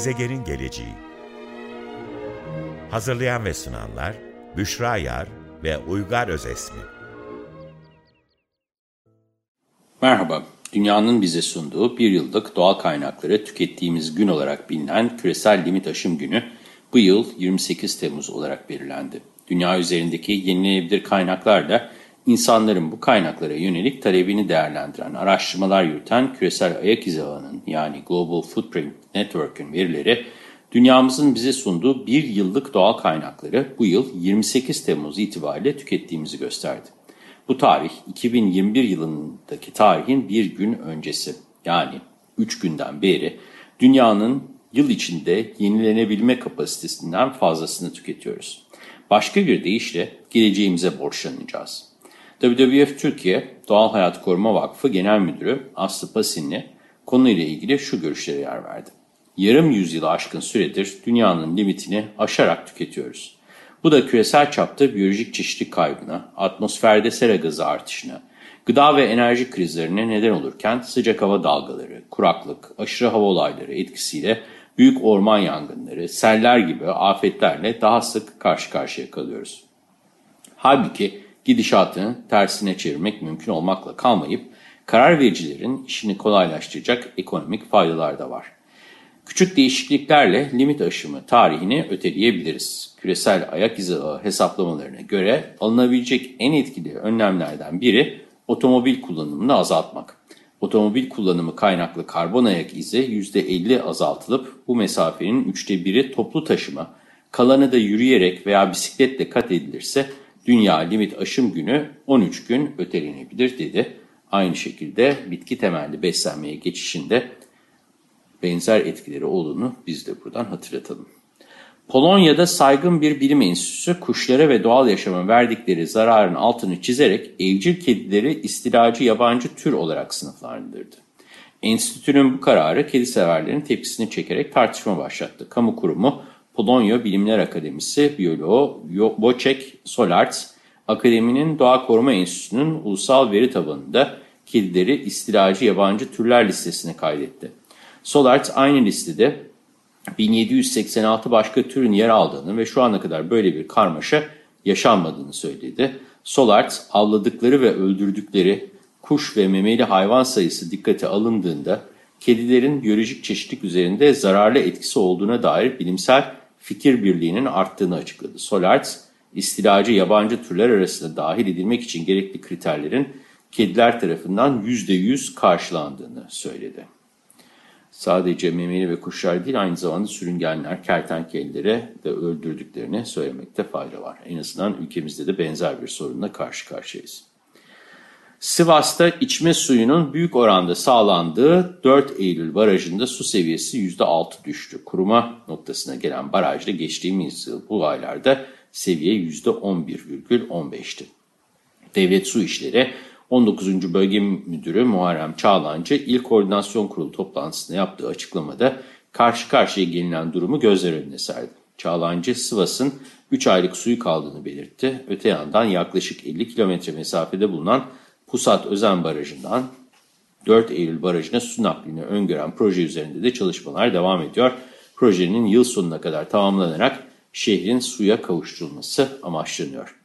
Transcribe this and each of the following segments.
Gezegenin geleceği Hazırlayan ve sunanlar Büşra Yar ve Uygar Özesmi Merhaba, dünyanın bize sunduğu bir yıllık doğal kaynakları tükettiğimiz gün olarak bilinen küresel limit aşım günü bu yıl 28 Temmuz olarak belirlendi. Dünya üzerindeki yenilenebilir kaynaklarla insanların bu kaynaklara yönelik talebini değerlendiren, araştırmalar yürüten küresel ayak izi ağının yani Global Footprint Network'ün verileri, dünyamızın bize sunduğu bir yıllık doğal kaynakları bu yıl 28 Temmuz itibariyle tükettiğimizi gösterdi. Bu tarih 2021 yılındaki tarihin bir gün öncesi yani 3 günden beri dünyanın yıl içinde yenilenebilme kapasitesinden fazlasını tüketiyoruz. Başka bir deyişle geleceğimize borçlanacağız. WWF Türkiye Doğal Hayat Koruma Vakfı Genel Müdürü Aslı Pasinli konuyla ilgili şu görüşlere yer verdi. Yarım yüzyılı aşkın süredir dünyanın limitini aşarak tüketiyoruz. Bu da küresel çapta biyolojik çeşitlilik kaybına, atmosferde sera gazı artışına, gıda ve enerji krizlerine neden olurken sıcak hava dalgaları, kuraklık, aşırı hava olayları etkisiyle büyük orman yangınları, seller gibi afetlerle daha sık karşı karşıya kalıyoruz. Halbuki gidişatını tersine çevirmek mümkün olmakla kalmayıp karar vericilerin işini kolaylaştıracak ekonomik faydalar da var. Küçük değişikliklerle limit aşımı tarihini öteleyebiliriz. Küresel ayak izi ağı hesaplamalarına göre alınabilecek en etkili önlemlerden biri otomobil kullanımını azaltmak. Otomobil kullanımı kaynaklı karbon ayak izi %50 azaltılıp bu mesafenin üçte biri toplu taşıma, kalanı da yürüyerek veya bisikletle kat edilirse dünya limit aşım günü 13 gün ötelenebilir dedi. Aynı şekilde bitki temelli beslenmeye geçişinde benzer etkileri olduğunu biz de buradan hatırlatalım. Polonya'da saygın bir bilim enstitüsü kuşlara ve doğal yaşama verdikleri zararın altını çizerek evcil kedileri istilacı yabancı tür olarak sınıflandırdı. Enstitünün bu kararı kedi severlerin tepkisini çekerek tartışma başlattı. Kamu kurumu Polonya Bilimler Akademisi biyoloğu Wojciech Solarz, akademinin Doğa Koruma Enstitüsü'nün ulusal veri tabanında kedileri istilacı yabancı türler listesine kaydetti. Solarz aynı listede 1786 başka türün yer aldığını ve şu ana kadar böyle bir karmaşa yaşanmadığını söyledi. Solarz, avladıkları ve öldürdükleri kuş ve memeli hayvan sayısı dikkate alındığında kedilerin biyolojik çeşitlilik üzerinde zararlı etkisi olduğuna dair bilimsel fikir birliğinin arttığını açıkladı. Solarz, istilacı yabancı türler arasında dahil edilmek için gerekli kriterlerin kediler tarafından %100 karşılandığını söyledi. Sadece memeli ve kuşlar değil aynı zamanda sürüngenler, kertenkelelere de öldürdüklerini söylemekte fayda var. En azından ülkemizde de benzer bir sorunla karşı karşıyayız. Sivas'ta içme suyunun büyük oranda sağlandığı 4 Eylül barajında su seviyesi %6 düştü. Kuruma noktasına gelen barajda geçtiğimiz yıl bu aylarda seviye %11,15'ti. Devlet Su İşleri 19. Bölge Müdürü Muharrem Çağlancı ilk koordinasyon kurulu toplantısında yaptığı açıklamada karşı karşıya gelinen durumu gözler önüne serdi. Çağlancı Sivas'ın 3 aylık suyu kaldığını belirtti. Öte yandan yaklaşık 50 kilometre mesafede bulunan Pusat Özen Barajı'ndan 4 Eylül Barajı'na su naklini öngören proje üzerinde de çalışmalar devam ediyor. Projenin yıl sonuna kadar tamamlanarak şehrin suya kavuşturulması amaçlanıyor.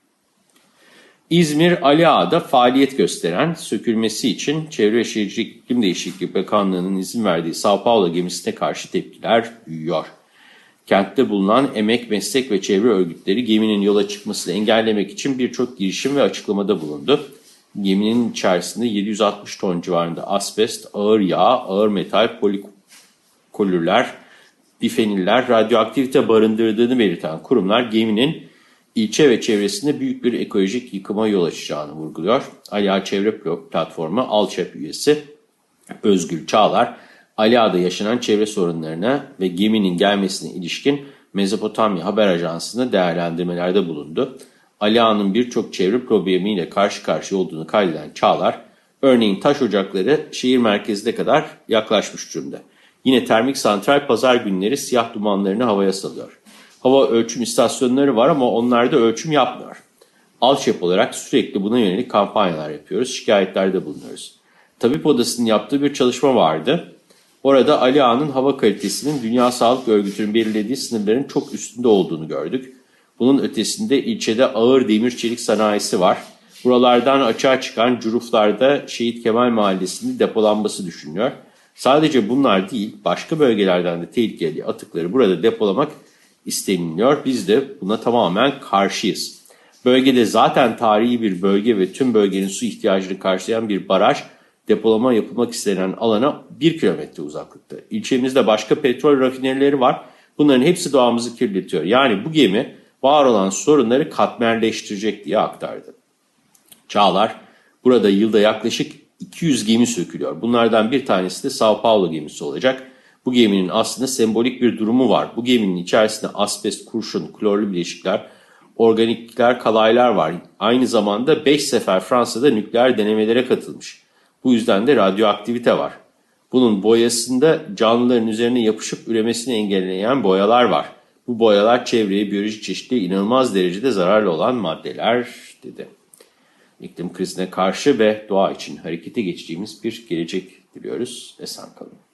İzmir Ali Ağa'da faaliyet gösteren sökülmesi için Çevre ve Şehircilik İklim Değişikliği Bakanlığı'nın izin verdiği Sao Paulo gemisine karşı tepkiler büyüyor. Kentte bulunan emek, meslek ve çevre örgütleri geminin yola çıkmasını engellemek için birçok girişim ve açıklamada bulundu. Geminin içerisinde 760 ton civarında asbest, ağır yağ, ağır metal, polikolürler, bifeniller, radyoaktivite barındırdığını belirten kurumlar geminin ilçe ve çevresinde büyük bir ekolojik yıkıma yol açacağını vurguluyor. Aliağa Çevre Platformu Alçep üyesi Özgül Çağlar, Aliağa'da yaşanan çevre sorunlarına ve geminin gelmesine ilişkin Mezopotamya Haber Ajansı'nda değerlendirmelerde bulundu. Aliağa'nın birçok çevre problemiyle karşı karşıya olduğunu kaydeden Çağlar, örneğin taş ocakları şehir merkezine kadar yaklaşmış durumda. Yine termik santral pazar günleri siyah dumanlarını havaya salıyor hava ölçüm istasyonları var ama onlarda ölçüm yapmıyor. Alçep olarak sürekli buna yönelik kampanyalar yapıyoruz, şikayetlerde bulunuyoruz. Tabip Odası'nın yaptığı bir çalışma vardı. Orada Ali Ağa'nın hava kalitesinin Dünya Sağlık Örgütü'nün belirlediği sınırların çok üstünde olduğunu gördük. Bunun ötesinde ilçede ağır demir çelik sanayisi var. Buralardan açığa çıkan curuflarda Şehit Kemal Mahallesi'nde depolanması düşünülüyor. Sadece bunlar değil, başka bölgelerden de tehlikeli atıkları burada depolamak isteniliyor. Biz de buna tamamen karşıyız. Bölgede zaten tarihi bir bölge ve tüm bölgenin su ihtiyacını karşılayan bir baraj depolama yapılmak istenen alana 1 kilometre uzaklıkta. İlçemizde başka petrol rafinerileri var. Bunların hepsi doğamızı kirletiyor. Yani bu gemi var olan sorunları katmerleştirecek diye aktardı. Çağlar burada yılda yaklaşık 200 gemi sökülüyor. Bunlardan bir tanesi de Sao Paulo gemisi olacak. Bu geminin aslında sembolik bir durumu var. Bu geminin içerisinde asbest, kurşun, klorlu bileşikler, organikler, kalaylar var. Aynı zamanda 5 sefer Fransa'da nükleer denemelere katılmış. Bu yüzden de radyoaktivite var. Bunun boyasında canlıların üzerine yapışıp üremesini engelleyen boyalar var. Bu boyalar çevreye, biyolojik çeşitliğe inanılmaz derecede zararlı olan maddeler dedi. İklim krizine karşı ve doğa için harekete geçtiğimiz bir gelecek diliyoruz. Esen kalın.